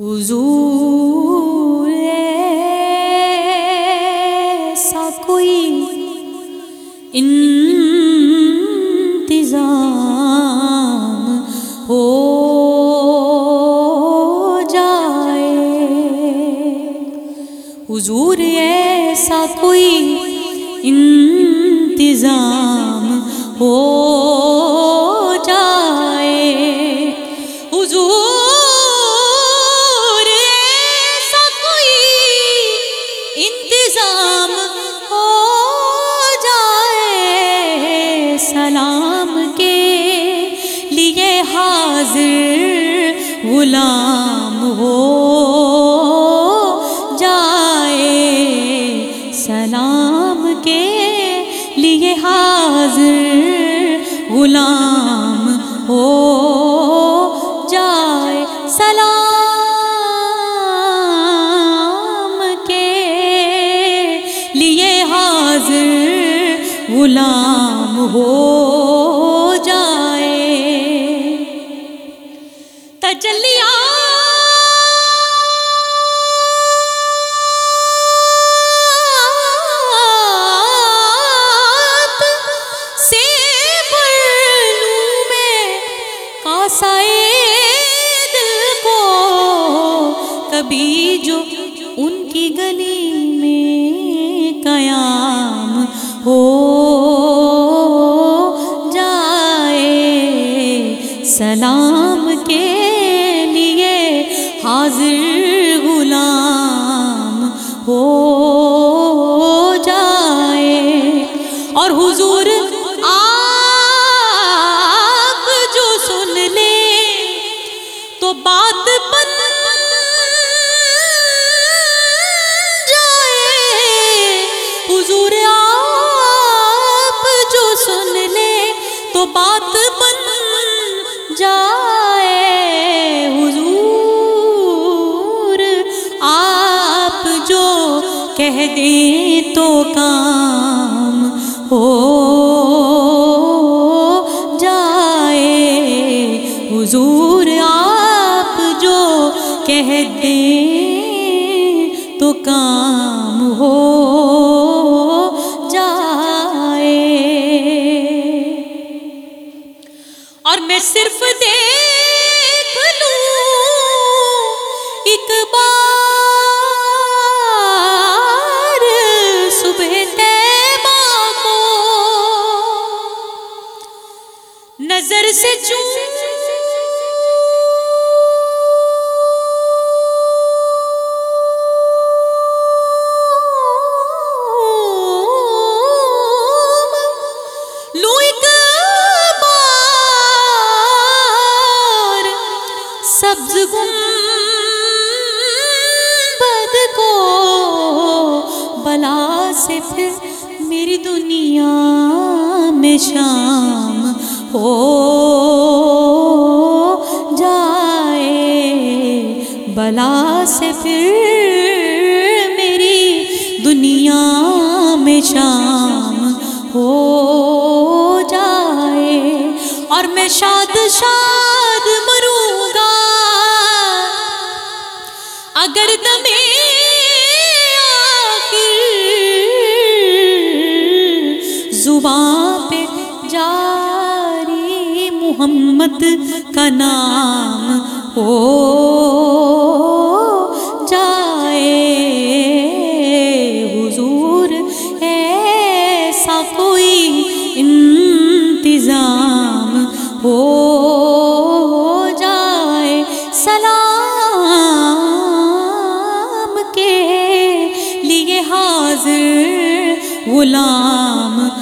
حضور ایسا کوئی انتظام ہو جائے۔ حضور ایسا کوئی انتظام ہو انتظام ہو جائے سلام کے لیے حاضر غلام ہو جائے سلام کے لیے حاضر غلام ہو جائے سلام غلام ہو جائے۔ تجلیات میں کبھی جو ان کی گلی میں قیام سلام کے لیے حاضر غلام ہو جائے۔ اور حضور آپ جو سن لے تو بات بن جائے۔ حضور آپ جو سن لے تو بات بن جائے حضور، آپ جو کہہ دیں تو کام ہو جائے حضور، آپ جو کہہ دیں تو کام ہو اور میں صرف دیکھ لوں ایک بار صبح طیبہ کو نظر سے چون بلا سے پھر میری دنیا میں شام ہو جائے۔ بلا سے پھر میری دنیا میں شام ہو جائے۔ اور میں شاد شاد مروں گا۔ اگر دمے محمد کا نام ہو جائے حضور، ایسا کوئی انتظام، ہو جائے سلام کے لیے حاضر غلام۔ ہو